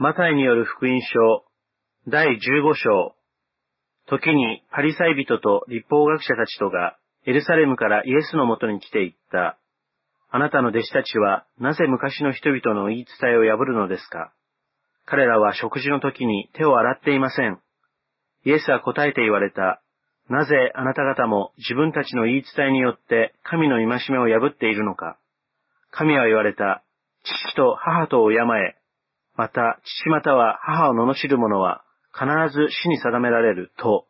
マタイによる福音書、第15章。時にパリサイ人と立法学者たちとがエルサレムからイエスのもとに来ていった。あなたの弟子たちはなぜ昔の人々の言い伝えを破るのですか？彼らは食事の時に手を洗っていません。イエスは答えて言われた。なぜあなた方も自分たちの言い伝えによって神の戒めを破っているのか？神は言われた。父と母とを敬え。また、父または母を罵る者は必ず死に定められると。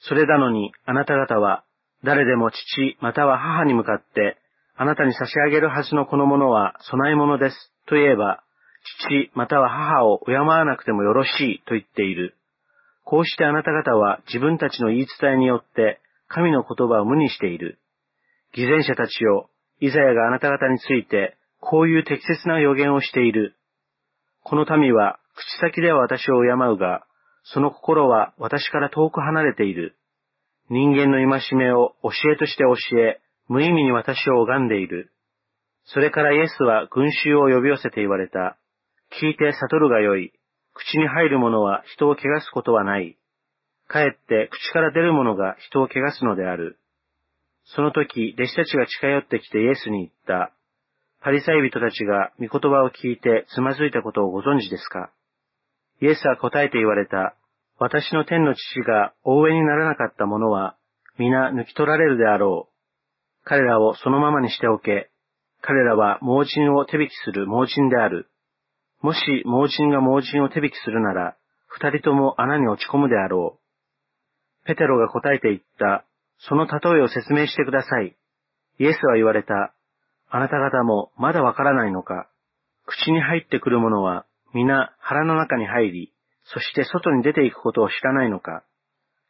それなのにあなた方は誰でも父または母に向かってあなたに差し上げるはずのこのものは供え物ですと言えば父または母を敬わなくてもよろしいと言っている。こうしてあなた方は自分たちの言い伝えによって神の言葉を無にしている。偽善者たちよ、イザヤがあなた方についてこういう適切な予言をしている。この民は口先では私を敬うが、その心は私から遠く離れている。人間の戒めを教えとして教え、無意味に私を拝んでいる。それからイエスは群衆を呼び寄せて言われた。聞いて悟るがよい。口に入るものは人を汚すことはない。かえって口から出るものが人を汚すのである。その時、弟子たちが近寄ってきてイエスに言った。パリサイ人たちが御言葉を聞いてつまずいたことをご存知ですか？イエスは答えて言われた。私の天の父が応援にならなかった者は、皆抜き取られるであろう。彼らをそのままにしておけ。彼らは盲人を手引きする盲人である。もし盲人が盲人を手引きするなら、二人とも穴に落ち込むであろう。ペテロが答えて言った。その例えを説明してください。イエスは言われた。あなた方もまだわからないのか。口に入ってくるものは皆腹の中に入り、そして外に出ていくことを知らないのか。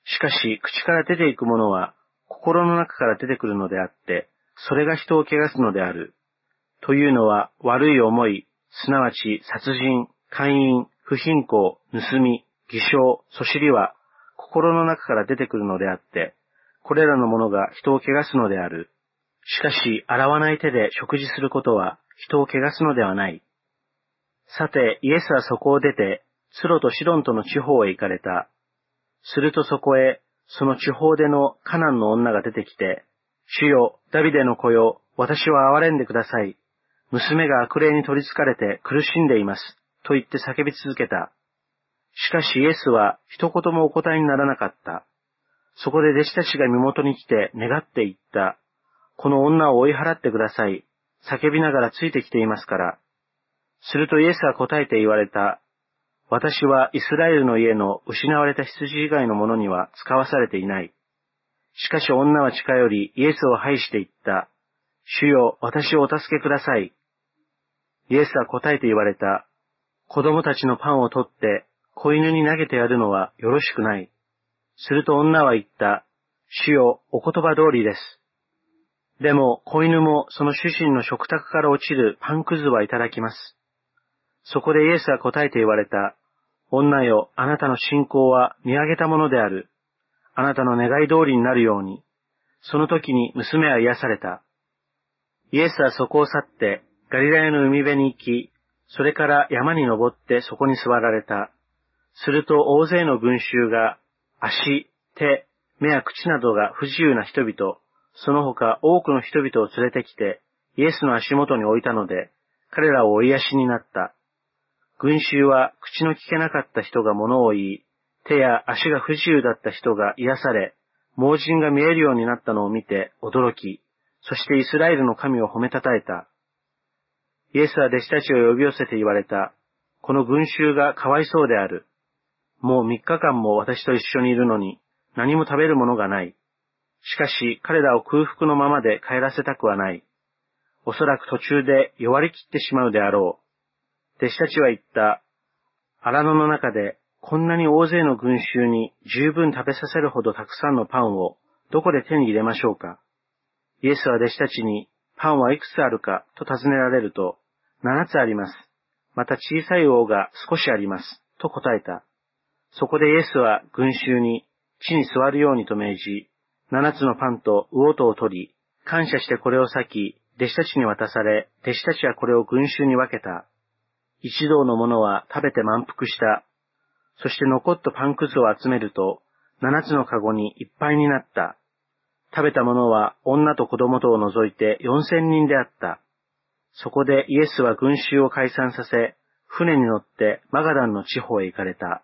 しかし口から出ていくものは心の中から出てくるのであって、それが人を汚すのである。というのは悪い思い、すなわち殺人、姦淫、不貧困、盗み、偽証、そしりは、心の中から出てくるのであって、これらのものが人を汚すのである。しかし、洗わない手で食事することは人を汚すのではない。さて、イエスはそこを出て、ツロとシドンとの地方へ行かれた。するとそこへ、その地方でのカナンの女が出てきて、主よ、ダビデの子よ、私は憐れんでください。娘が悪霊に取り憑かれて苦しんでいます。と言って叫び続けた。しかしイエスは一言もお答えにならなかった。そこで弟子たちが身元に来て願っていった。この女を追い払ってください。叫びながらついてきていますから。するとイエスは答えて言われた。私はイスラエルの家の失われた羊以外のものには使わされていない。しかし女は近寄りイエスを拝して言った。主よ、私をお助けください。イエスは答えて言われた。子供たちのパンを取って子犬に投げてやるのはよろしくない。すると女は言った。主よ、お言葉通りです。でも子犬もその主人の食卓から落ちるパンくずはいただきます。そこでイエスは答えて言われた。女よ、あなたの信仰は見上げたものである。あなたの願い通りになるように。その時に娘は癒された。イエスはそこを去ってガリラヤの海辺に行き、それから山に登ってそこに座られた。すると大勢の群衆が、足、手、目や口などが不自由な人々、その他多くの人々を連れてきて、イエスの足元に置いたので、彼らを追いやしになった。群衆は口の聞けなかった人が物を言い、手や足が不自由だった人が癒され、盲人が見えるようになったのを見て驚き、そしてイスラエルの神を褒めたたえた。イエスは弟子たちを呼び寄せて言われた。この群衆がかわいそうである。もう三日間も私と一緒にいるのに何も食べるものがない。しかし彼らを空腹のままで帰らせたくはない。おそらく途中で弱り切ってしまうであろう。弟子たちは言った。荒野の中でこんなに大勢の群衆に十分食べさせるほどたくさんのパンをどこで手に入れましょうかイエスは弟子たちにパンはいくつあるかと尋ねられると、七つあります。また小さい王が少しあります。と答えた。そこでイエスは群衆に地に座るようにと命じ、七つのパンと魚とを取り、感謝してこれを裂き、弟子たちに渡され、弟子たちはこれを群衆に分けた。一同の者は食べて満腹した。そして残ったパンくずを集めると、七つのかごにいっぱいになった。食べた者は女と子供とを除いて四千人であった。そこでイエスは群衆を解散させ、船に乗ってマガダンの地方へ行かれた。